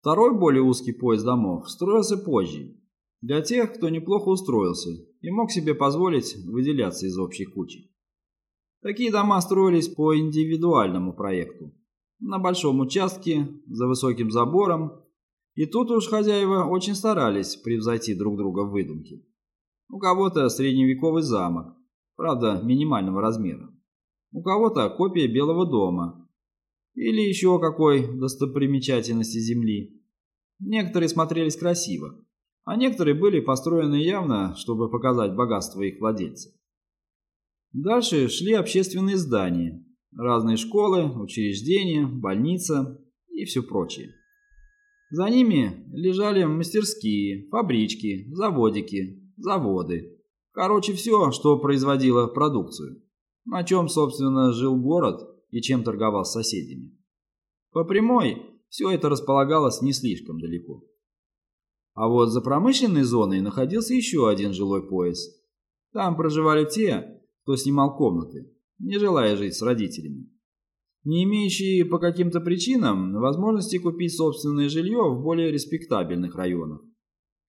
Второй более узкий пояс домов строился позже, для тех, кто неплохо устроился и мог себе позволить выделяться из общей кучи. Такие дома строились по индивидуальному проекту, на большом участке, за высоким забором, и тут уж хозяева очень старались превзойти друг друга в выдумке. У кого-то средневековый замок, правда минимального размера. У кого-то копия Белого дома или еще какой достопримечательности земли. Некоторые смотрелись красиво, а некоторые были построены явно, чтобы показать богатство их владельцев. Дальше шли общественные здания, разные школы, учреждения, больница и все прочее. За ними лежали мастерские, фабрички, заводики, заводы. Короче, все, что производило продукцию. На чем, собственно, жил город и чем торговал с соседями. По прямой все это располагалось не слишком далеко. А вот за промышленной зоной находился еще один жилой пояс. Там проживали те, кто снимал комнаты, не желая жить с родителями. Не имеющие по каким-то причинам возможности купить собственное жилье в более респектабельных районах.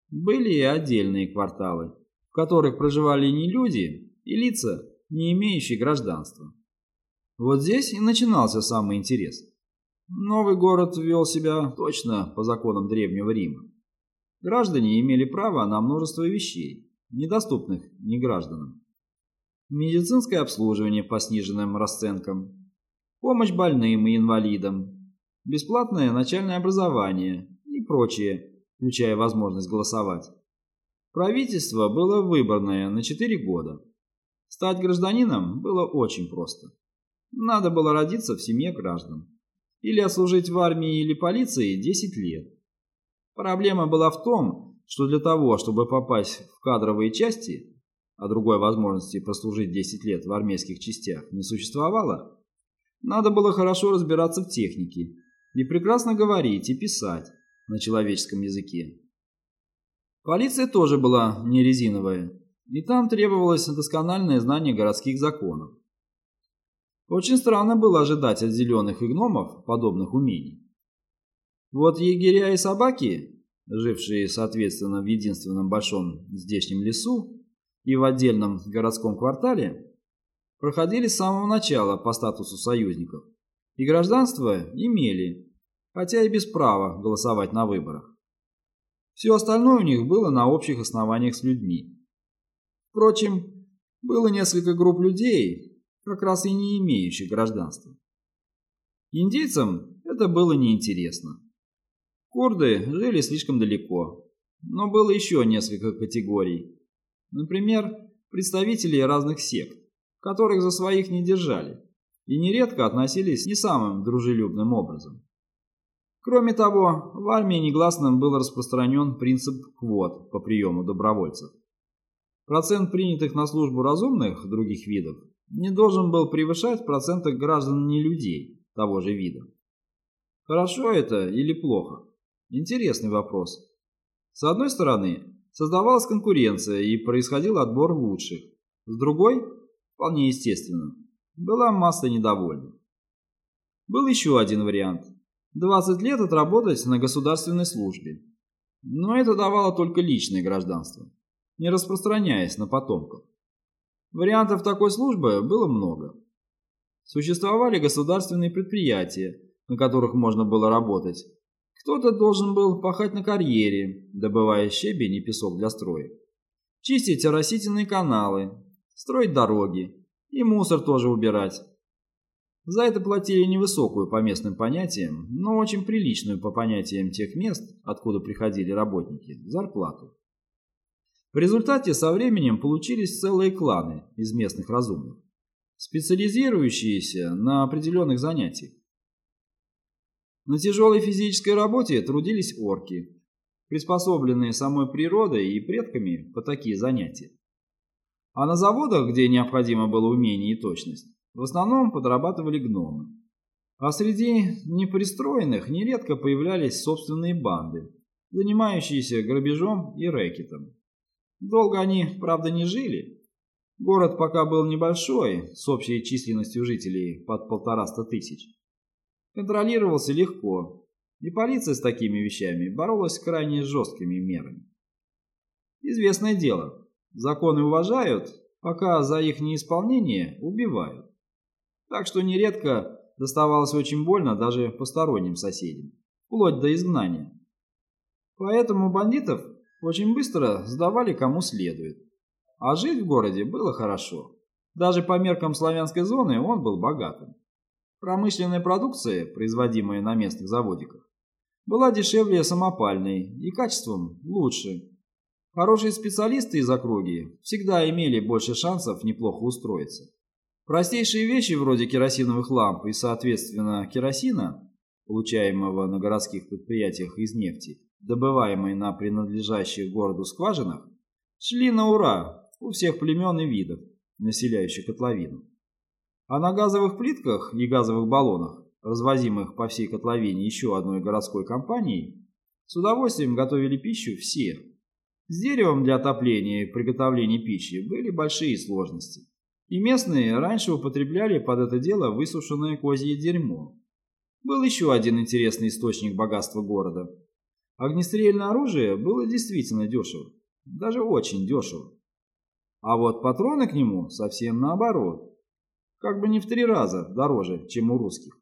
Были и отдельные кварталы, в которых проживали не люди и лица, не имеющие гражданства. Вот здесь и начинался самый интерес. Новый город вел себя точно по законам Древнего Рима. Граждане имели право на множество вещей, недоступных негражданам медицинское обслуживание по сниженным расценкам, помощь больным и инвалидам, бесплатное начальное образование и прочее, включая возможность голосовать. Правительство было выборное на 4 года. Стать гражданином было очень просто. Надо было родиться в семье граждан. Или отслужить в армии или полиции 10 лет. Проблема была в том, что для того, чтобы попасть в кадровые части, а другой возможности прослужить 10 лет в армейских частях не существовало, надо было хорошо разбираться в технике и прекрасно говорить и писать на человеческом языке. Полиция тоже была не резиновая, и там требовалось доскональное знание городских законов. Очень странно было ожидать от зеленых и гномов подобных умений. Вот егеря и собаки, жившие, соответственно, в единственном большом здешнем лесу, и в отдельном городском квартале проходили с самого начала по статусу союзников и гражданство имели, хотя и без права голосовать на выборах. Все остальное у них было на общих основаниях с людьми. Впрочем, было несколько групп людей, как раз и не имеющих гражданства. Индейцам это было неинтересно. Курды жили слишком далеко, но было еще несколько категорий, Например, представителей разных сект, которых за своих не держали и нередко относились не самым дружелюбным образом. Кроме того, в армии негласным был распространен принцип квот по приему добровольцев. Процент принятых на службу разумных других видов не должен был превышать процента граждан не людей того же вида. Хорошо это или плохо? Интересный вопрос. С одной стороны, Создавалась конкуренция и происходил отбор лучших. С другой, вполне естественно, была масса недовольных. Был еще один вариант. 20 лет отработать на государственной службе. Но это давало только личное гражданство, не распространяясь на потомков. Вариантов такой службы было много. Существовали государственные предприятия, на которых можно было работать, кто-то должен был пахать на карьере, добывая щебень и песок для строек, чистить оросительные каналы, строить дороги и мусор тоже убирать. За это платили невысокую по местным понятиям, но очень приличную по понятиям тех мест, откуда приходили работники, зарплату. В результате со временем получились целые кланы из местных разумных, специализирующиеся на определенных занятиях. На тяжелой физической работе трудились орки, приспособленные самой природой и предками по такие занятия. А на заводах, где необходимо было умение и точность, в основном подрабатывали гномы. А среди непристроенных нередко появлялись собственные банды, занимающиеся грабежом и рэкетом. Долго они, правда, не жили. Город пока был небольшой, с общей численностью жителей под полтораста тысяч контролировался легко, и полиция с такими вещами боролась крайне жесткими мерами. Известное дело, законы уважают, пока за их неисполнение убивают. Так что нередко доставалось очень больно даже посторонним соседям, вплоть до изгнания. Поэтому бандитов очень быстро сдавали кому следует. А жить в городе было хорошо. Даже по меркам славянской зоны он был богатым. Промышленная продукция, производимая на местных заводиках, была дешевле самопальной и качеством лучше. Хорошие специалисты из округи всегда имели больше шансов неплохо устроиться. Простейшие вещи вроде керосиновых ламп и, соответственно, керосина, получаемого на городских предприятиях из нефти, добываемой на принадлежащих городу скважинах, шли на ура у всех племен и видов, населяющих котловину. А на газовых плитках и газовых баллонах, развозимых по всей котловине еще одной городской компанией, с удовольствием готовили пищу все. С деревом для отопления и приготовления пищи были большие сложности. И местные раньше употребляли под это дело высушенное козье дерьмо. Был еще один интересный источник богатства города. Огнестрельное оружие было действительно дешево. Даже очень дешево. А вот патроны к нему совсем наоборот как бы не в три раза дороже, чем у русских.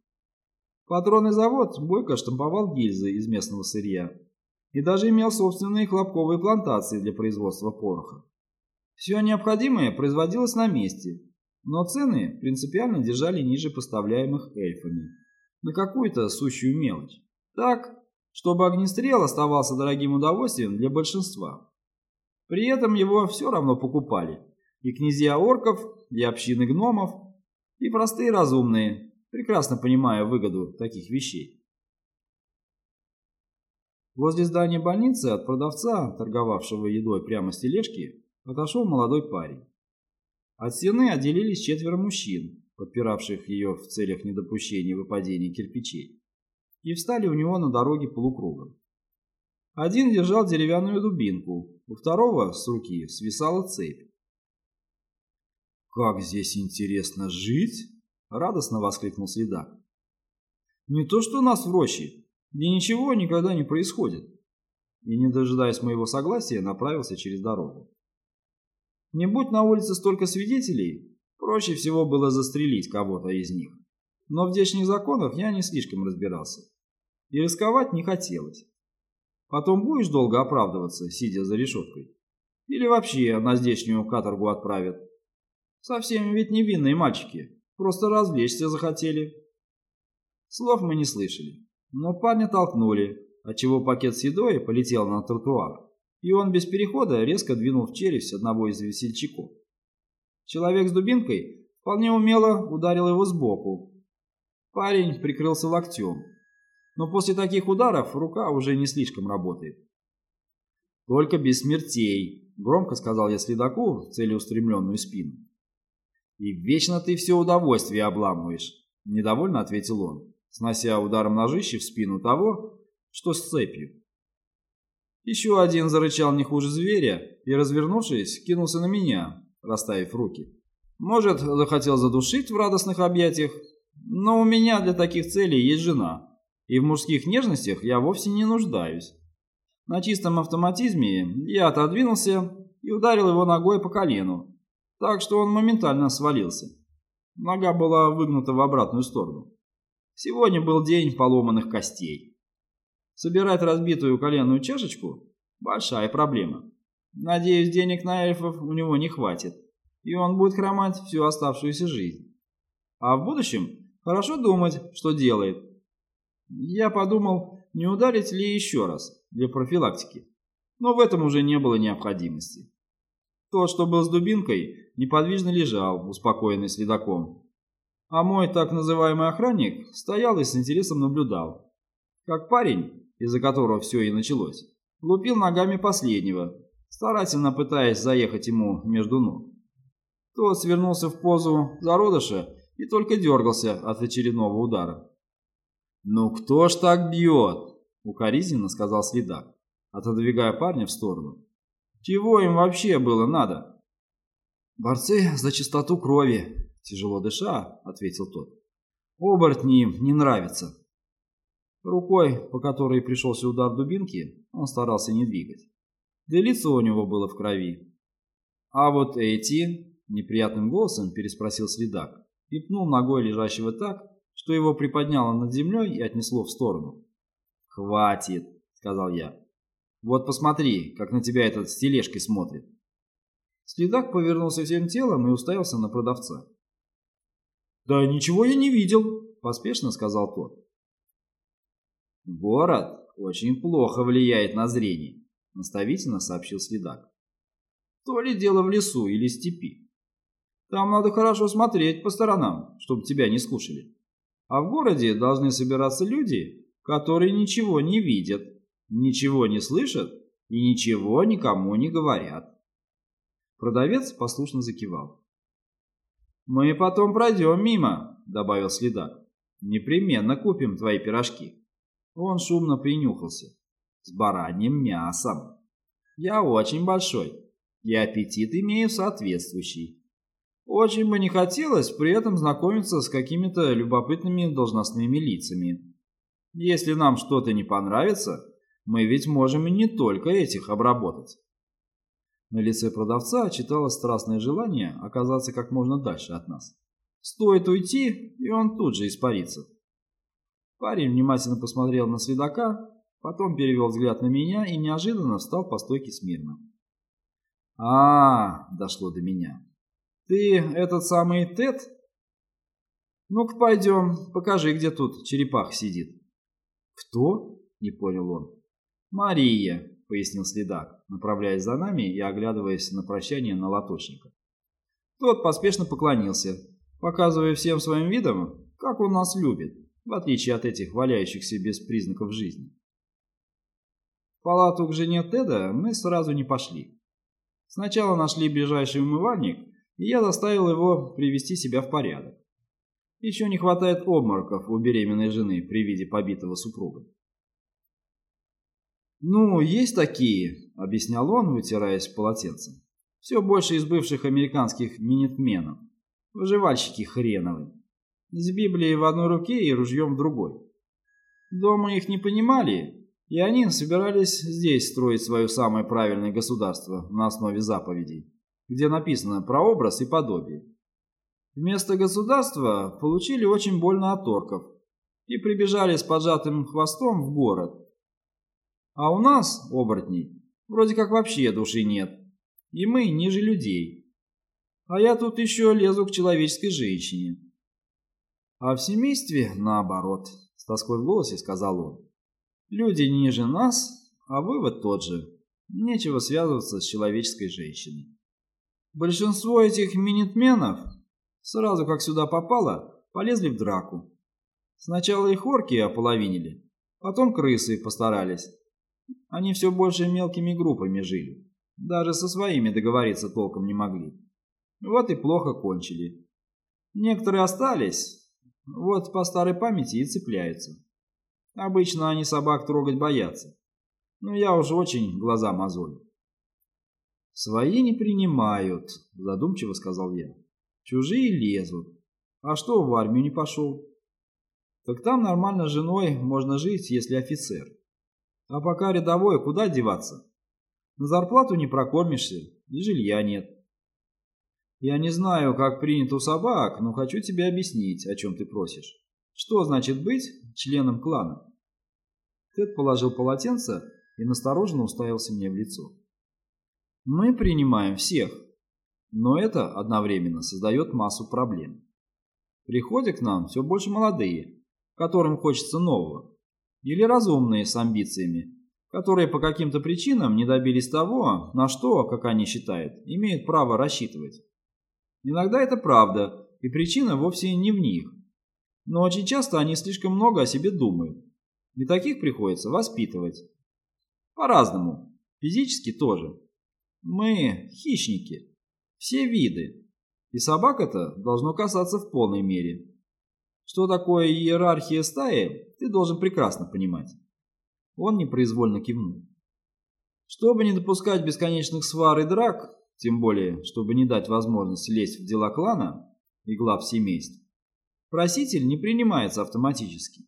Патронный завод Бойко штамповал гильзы из местного сырья и даже имел собственные хлопковые плантации для производства пороха. Все необходимое производилось на месте, но цены принципиально держали ниже поставляемых эльфами на какую-то сущую мелочь. Так, чтобы огнестрел оставался дорогим удовольствием для большинства. При этом его все равно покупали и князья орков, и общины гномов, и простые разумные, прекрасно понимая выгоду таких вещей. Возле здания больницы от продавца, торговавшего едой прямо с тележки, отошел молодой парень. От стены отделились четверо мужчин, подпиравших ее в целях недопущения выпадения кирпичей, и встали у него на дороге полукругом. Один держал деревянную дубинку, у второго с руки свисала цепь. «Как здесь интересно жить!» — радостно воскликнул следак. «Не то что у нас в роще, где ничего никогда не происходит». И, не дожидаясь моего согласия, направился через дорогу. Не будь на улице столько свидетелей, проще всего было застрелить кого-то из них. Но в здешних законах я не слишком разбирался. И рисковать не хотелось. Потом будешь долго оправдываться, сидя за решеткой. Или вообще на здешнюю каторгу отправят. Совсем ведь невинные мальчики, просто развлечься захотели. Слов мы не слышали, но парня толкнули, отчего пакет с едой полетел на тротуар, и он без перехода резко двинул в челюсть одного из весельчаков. Человек с дубинкой вполне умело ударил его сбоку. Парень прикрылся локтем, но после таких ударов рука уже не слишком работает. «Только без смертей», — громко сказал я следаку в целеустремленную спину. «И вечно ты все удовольствие обламываешь», — недовольно ответил он, снося ударом ножища в спину того, что с цепью. Еще один зарычал не хуже зверя и, развернувшись, кинулся на меня, расставив руки. Может, захотел задушить в радостных объятиях, но у меня для таких целей есть жена, и в мужских нежностях я вовсе не нуждаюсь. На чистом автоматизме я отодвинулся и ударил его ногой по колену, так что он моментально свалился. Нога была выгнута в обратную сторону. Сегодня был день поломанных костей. Собирать разбитую коленную чашечку – большая проблема. Надеюсь, денег на эльфов у него не хватит, и он будет хромать всю оставшуюся жизнь. А в будущем хорошо думать, что делает. Я подумал, не ударить ли еще раз, для профилактики, но в этом уже не было необходимости. Тот, что был с дубинкой, неподвижно лежал, успокоенный следаком. А мой так называемый охранник стоял и с интересом наблюдал. Как парень, из-за которого все и началось, лупил ногами последнего, старательно пытаясь заехать ему между ног. Тот свернулся в позу зародыша и только дергался от очередного удара. «Ну кто ж так бьет?» — укоризненно сказал следак, отодвигая парня в сторону. «Чего им вообще было надо?» «Борцы за чистоту крови», — тяжело дыша, — ответил тот. «Оборотни им не нравятся». Рукой, по которой пришелся удар дубинки, он старался не двигать. Да и лицо у него было в крови. «А вот эти...» — неприятным голосом переспросил следак и пнул ногой лежащего так, что его приподняло над землей и отнесло в сторону. «Хватит!» — сказал я. «Вот посмотри, как на тебя этот с смотрит». Следак повернулся всем телом и уставился на продавца. «Да ничего я не видел», — поспешно сказал тот. «Город очень плохо влияет на зрение», — наставительно сообщил следак. «То ли дело в лесу или степи. Там надо хорошо смотреть по сторонам, чтобы тебя не скушали. А в городе должны собираться люди, которые ничего не видят, ничего не слышат и ничего никому не говорят». Продавец послушно закивал. «Мы потом пройдем мимо», — добавил следак. «Непременно купим твои пирожки». Он шумно принюхался. «С бараньим мясом. Я очень большой, и аппетит имею соответствующий. Очень бы не хотелось при этом знакомиться с какими-то любопытными должностными лицами. Если нам что-то не понравится, мы ведь можем и не только этих обработать». На лице продавца читалось страстное желание оказаться как можно дальше от нас. Стоит уйти, и он тут же испарится. Парень внимательно посмотрел на следака, потом перевел взгляд на меня и неожиданно встал по стойке смирно. а, -а, -а дошло до меня. «Ты этот самый Тед?» «Ну-ка пойдем, покажи, где тут черепах сидит». «Кто?» — не понял он. «Мария», — пояснил следак, направляясь за нами и оглядываясь на прощание на латочника. Тот поспешно поклонился, показывая всем своим видом, как он нас любит в отличие от этих валяющихся без признаков жизни. В палату к жене Теда мы сразу не пошли. Сначала нашли ближайший умывальник, и я заставил его привести себя в порядок. Еще не хватает обмороков у беременной жены при виде побитого супруга. «Ну, есть такие», — объяснял он, вытираясь полотенцем. «Все больше из бывших американских минитменов. Выживальщики хреновые с Библией в одной руке и ружьем в другой. Дома их не понимали, и они собирались здесь строить свое самое правильное государство на основе заповедей, где написано про образ и подобие. Вместо государства получили очень больно от орков и прибежали с поджатым хвостом в город. А у нас, оборотней, вроде как вообще души нет, и мы ниже людей. А я тут еще лезу к человеческой женщине. А в семействе наоборот, с тоской в голосе сказал он. Люди ниже нас, а вывод тот же. Нечего связываться с человеческой женщиной. Большинство этих минитменов, сразу как сюда попало, полезли в драку. Сначала их орки ополовинили, потом крысы постарались. Они все больше мелкими группами жили. Даже со своими договориться толком не могли. Вот и плохо кончили. Некоторые остались, вот по старой памяти и цепляются. Обычно они собак трогать боятся. Но я уже очень глаза мозолю. «Свои не принимают», – задумчиво сказал я. «Чужие лезут. А что, в армию не пошел?» «Так там нормально с женой можно жить, если офицер. А пока рядовой, куда деваться? На зарплату не прокормишься, и жилья нет. Я не знаю, как принято у собак, но хочу тебе объяснить, о чем ты просишь. Что значит быть членом клана? Тед положил полотенце и настороженно уставился мне в лицо. Мы принимаем всех, но это одновременно создает массу проблем. Приходят к нам все больше молодые, которым хочется нового, или разумные с амбициями, которые по каким-то причинам не добились того, на что, как они считают, имеют право рассчитывать. Иногда это правда, и причина вовсе не в них. Но очень часто они слишком много о себе думают. И таких приходится воспитывать. По-разному. Физически тоже. Мы хищники. Все виды. И собак это должно касаться в полной мере. Что такое иерархия стаи, ты должен прекрасно понимать. Он непроизвольно кивнул. Чтобы не допускать бесконечных свар и драк, тем более, чтобы не дать возможность лезть в дела клана и глав семейств, проситель не принимается автоматически.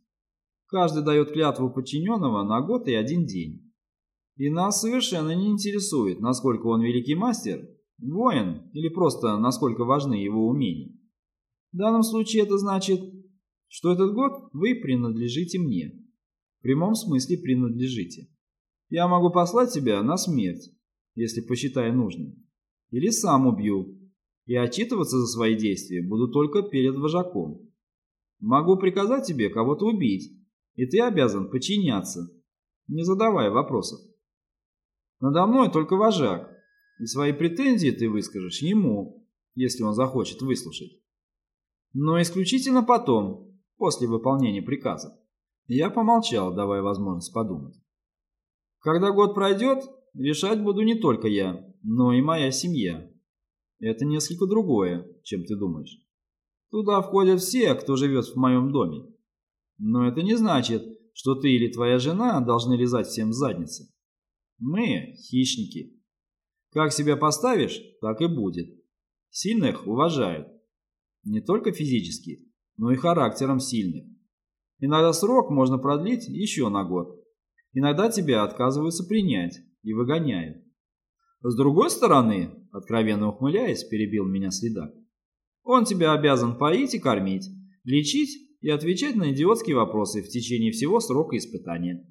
Каждый дает клятву подчиненного на год и один день. И нас совершенно не интересует, насколько он великий мастер, воин или просто насколько важны его умения. В данном случае это значит, что этот год вы принадлежите мне. В прямом смысле принадлежите. Я могу послать тебя на смерть, если посчитаю нужным. Или сам убью. И отчитываться за свои действия буду только перед вожаком. Могу приказать тебе кого-то убить, и ты обязан подчиняться, не задавая вопросов. Надо мной только вожак, и свои претензии ты выскажешь ему, если он захочет выслушать. Но исключительно потом, после выполнения приказа. Я помолчал, давая возможность подумать. Когда год пройдет, решать буду не только я, но и моя семья. Это несколько другое, чем ты думаешь. Туда входят все, кто живет в моем доме. Но это не значит, что ты или твоя жена должны лизать всем задницы. Мы – хищники. Как себя поставишь, так и будет. Сильных уважают. Не только физически, но и характером сильных. Иногда срок можно продлить еще на год. Иногда тебя отказываются принять и выгоняют. С другой стороны, откровенно ухмыляясь, перебил меня следак, он тебя обязан поить и кормить, лечить и отвечать на идиотские вопросы в течение всего срока испытания.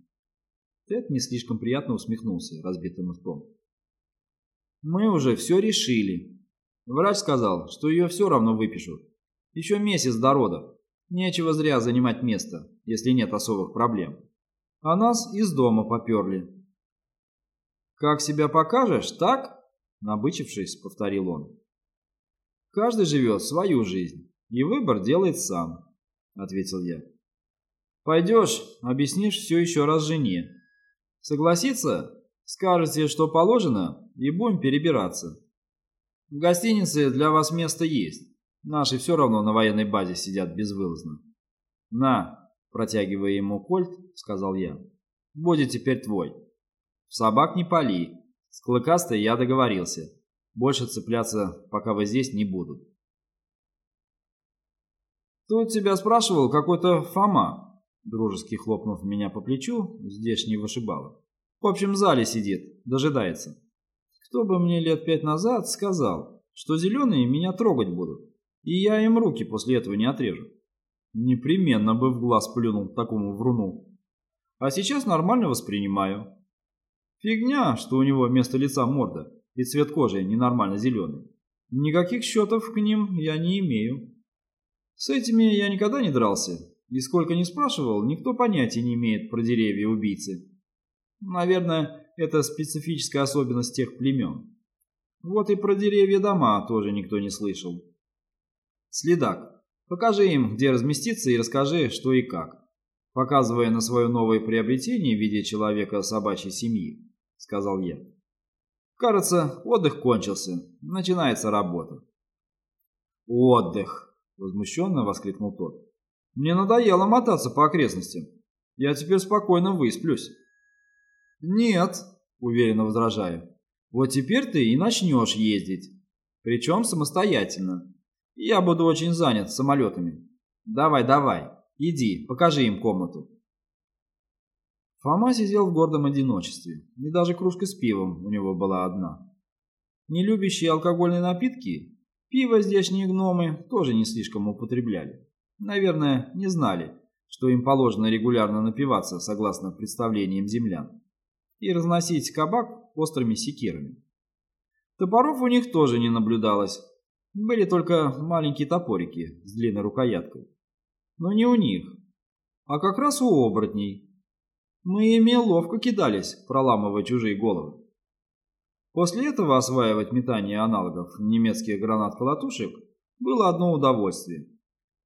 Тед не слишком приятно усмехнулся разбитым ртом. Мы уже все решили. Врач сказал, что ее все равно выпишут. Еще месяц до родов. Нечего зря занимать место, если нет особых проблем. А нас из дома поперли. «Как себя покажешь, так?» Набычившись, повторил он. «Каждый живет свою жизнь, и выбор делает сам», — ответил я. «Пойдешь, объяснишь все еще раз жене. Согласится? Скажете, что положено, и будем перебираться. В гостинице для вас место есть. Наши все равно на военной базе сидят безвылазно. На, протягивая ему кольт, сказал я. Будет теперь твой. Собак не пали. С клыкастой я договорился. Больше цепляться, пока вы здесь, не будут. Тут тебя спрашивал какой-то Фома, дружески хлопнув меня по плечу, здешний вышибала. В общем зале сидит, дожидается. Кто бы мне лет пять назад сказал, что зеленые меня трогать будут, и я им руки после этого не отрежу. Непременно бы в глаз плюнул такому вруну. А сейчас нормально воспринимаю. Фигня, что у него вместо лица морда и цвет кожи ненормально зеленый. Никаких счетов к ним я не имею. С этими я никогда не дрался, и сколько не спрашивал, никто понятия не имеет про деревья убийцы. Наверное, это специфическая особенность тех племен. Вот и про деревья дома тоже никто не слышал. Следак, покажи им, где разместиться и расскажи, что и как. Показывая на свое новое приобретение в виде человека собачьей семьи, сказал я. Кажется, отдых кончился. Начинается работа. Отдых, возмущенно воскликнул тот. Мне надоело мотаться по окрестностям. Я теперь спокойно высплюсь. Нет, уверенно возражаю. Вот теперь ты и начнешь ездить. Причем самостоятельно. Я буду очень занят самолетами. Давай, давай, иди, покажи им комнату. Фома сидел в гордом одиночестве, и даже кружка с пивом у него была одна. Не любящие алкогольные напитки, пиво здешние гномы тоже не слишком употребляли. Наверное, не знали, что им положено регулярно напиваться согласно представлениям землян и разносить кабак острыми секирами. Топоров у них тоже не наблюдалось, были только маленькие топорики с длинной рукояткой. Но не у них, а как раз у оборотней. Мы ими ловко кидались, проламывая чужие головы. После этого осваивать метание аналогов немецких гранат-колотушек было одно удовольствие.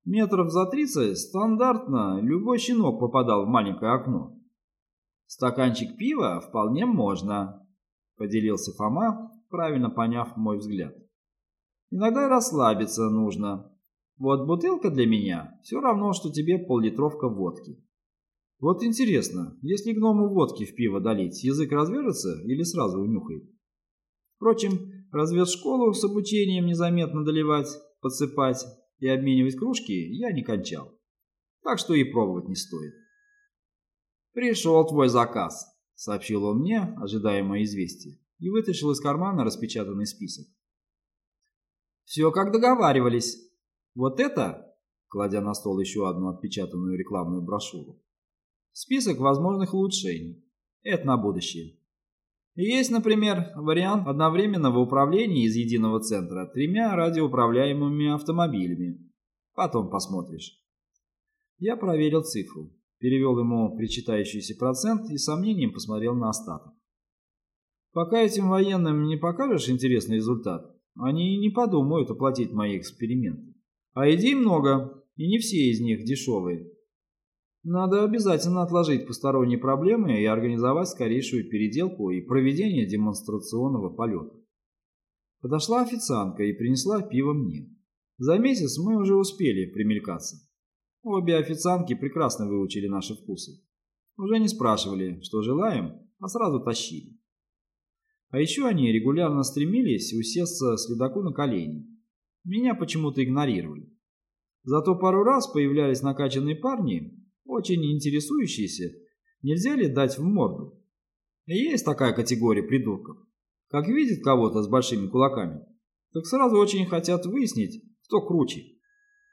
Метров за 30 стандартно любой щенок попадал в маленькое окно. «Стаканчик пива вполне можно», — поделился Фома, правильно поняв мой взгляд. Иногда расслабиться нужно. Вот бутылка для меня все равно, что тебе пол-литровка водки. Вот интересно, если гному водки в пиво долить, язык развяжется или сразу унюхает? Впрочем, разведшколу с обучением незаметно доливать, подсыпать и обменивать кружки я не кончал. Так что и пробовать не стоит. «Пришел твой заказ», — сообщил он мне ожидаемое известие и вытащил из кармана распечатанный список. «Все как договаривались. Вот это, кладя на стол еще одну отпечатанную рекламную брошюру, список возможных улучшений. Это на будущее. Есть, например, вариант одновременного управления из единого центра тремя радиоуправляемыми автомобилями. Потом посмотришь. Я проверил цифру, перевел ему причитающийся процент и сомнением посмотрел на остаток. Пока этим военным не покажешь интересный результат, они не подумают оплатить мои эксперименты. А идей много, и не все из них дешевые. Надо обязательно отложить посторонние проблемы и организовать скорейшую переделку и проведение демонстрационного полета. Подошла официантка и принесла пиво мне. За месяц мы уже успели примелькаться. Обе официантки прекрасно выучили наши вкусы. Уже не спрашивали, что желаем, а сразу тащили. А еще они регулярно стремились усесться следаку на колени. Меня почему-то игнорировали. Зато пару раз появлялись накачанные парни, очень интересующиеся, нельзя ли дать в морду. есть такая категория придурков. Как видят кого-то с большими кулаками, так сразу очень хотят выяснить, кто круче.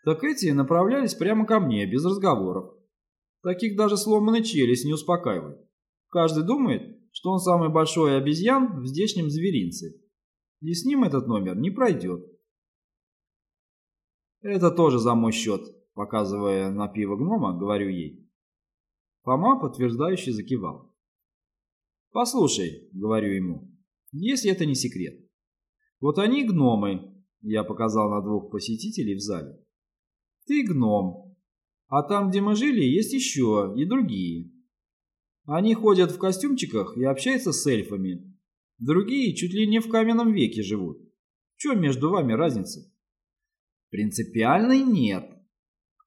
Так эти направлялись прямо ко мне, без разговоров. Таких даже сломанный челюсть не успокаивает. Каждый думает, что он самый большой обезьян в здешнем зверинце. И с ним этот номер не пройдет. Это тоже за мой счет, показывая на пиво гнома, говорю ей. Фома подтверждающе закивал. «Послушай», — говорю ему, — «если это не секрет. Вот они гномы», — я показал на двух посетителей в зале. «Ты гном, а там, где мы жили, есть еще и другие. Они ходят в костюмчиках и общаются с эльфами. Другие чуть ли не в каменном веке живут. В чем между вами разница? Принципиальной нет,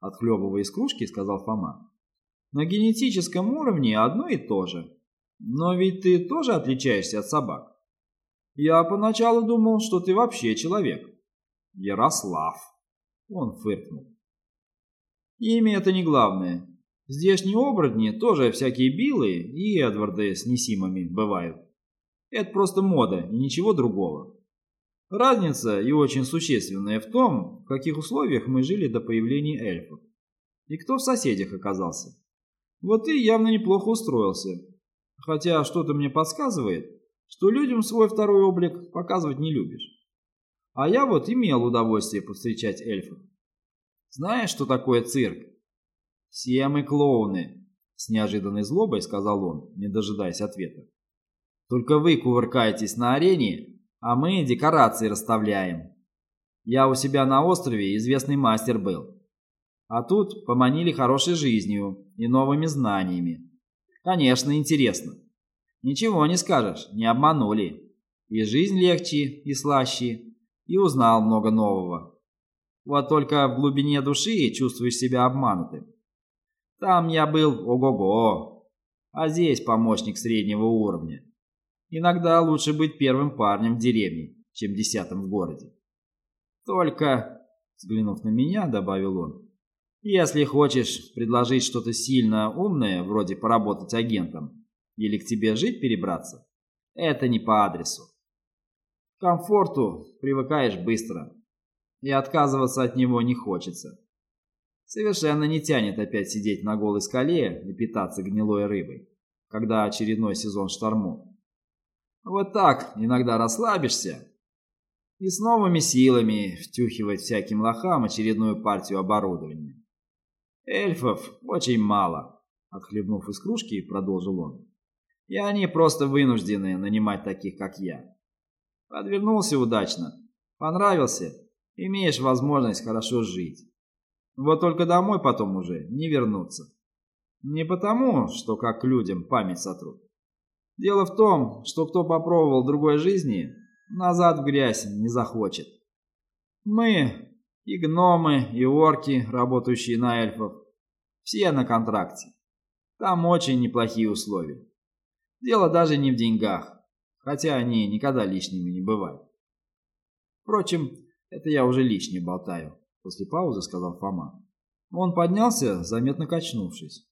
отхлебывая из кружки, сказал Фома. На генетическом уровне одно и то же. Но ведь ты тоже отличаешься от собак. Я поначалу думал, что ты вообще человек. Ярослав. Он фыркнул. Имя это не главное. Здешние оборотни тоже всякие Биллы и Эдварды с Несимами бывают. Это просто мода и ничего другого. Разница, и очень существенная, в том, в каких условиях мы жили до появления эльфов. И кто в соседях оказался. Вот ты явно неплохо устроился. Хотя что-то мне подсказывает, что людям свой второй облик показывать не любишь. А я вот имел удовольствие повстречать эльфов. Знаешь, что такое цирк? «Все мы клоуны», — с неожиданной злобой сказал он, не дожидаясь ответа. «Только вы кувыркаетесь на арене, а мы декорации расставляем. Я у себя на острове известный мастер был. А тут поманили хорошей жизнью и новыми знаниями. Конечно, интересно. Ничего не скажешь, не обманули. И жизнь легче, и слаще, и узнал много нового. Вот только в глубине души чувствуешь себя обманутым. Там я был ого-го, а здесь помощник среднего уровня. Иногда лучше быть первым парнем в деревне, чем десятым в городе. Только, взглянув на меня, добавил он, если хочешь предложить что-то сильно умное, вроде поработать агентом, или к тебе жить перебраться, это не по адресу. К комфорту привыкаешь быстро, и отказываться от него не хочется. Совершенно не тянет опять сидеть на голой скале и питаться гнилой рыбой, когда очередной сезон штормов. Вот так иногда расслабишься и с новыми силами втюхивать всяким лохам очередную партию оборудования. Эльфов очень мало, отхлебнув из кружки, продолжил он. И они просто вынуждены нанимать таких, как я. Подвернулся удачно, понравился, имеешь возможность хорошо жить. Вот только домой потом уже не вернуться. Не потому, что как людям память сотрут. Дело в том, что кто попробовал другой жизни, назад в грязь не захочет. Мы, и гномы, и орки, работающие на эльфов, все на контракте. Там очень неплохие условия. Дело даже не в деньгах, хотя они никогда лишними не бывают. Впрочем, это я уже лишнее болтаю. После паузы сказал Фома. Он поднялся, заметно качнувшись.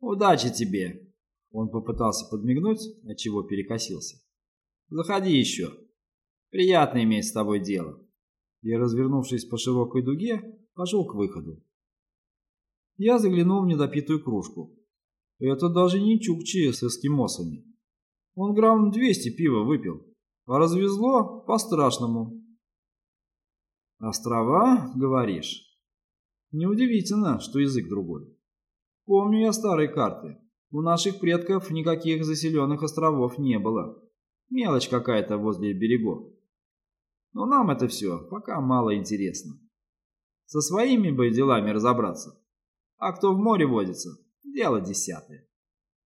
Удачи тебе. Он попытался подмигнуть, отчего перекосился. Заходи еще. Приятно иметь с тобой дело. И, развернувшись по широкой дуге, пошел к выходу. Я заглянул в недопитую кружку. Это даже не чукчи с эскимосами. Он грамм 200 пива выпил, а развезло по-страшному. Острова, говоришь? Неудивительно, что язык другой. Помню я старые карты. У наших предков никаких заселенных островов не было. Мелочь какая-то возле берегов. Но нам это все пока мало интересно. Со своими бы делами разобраться. А кто в море водится, дело десятое.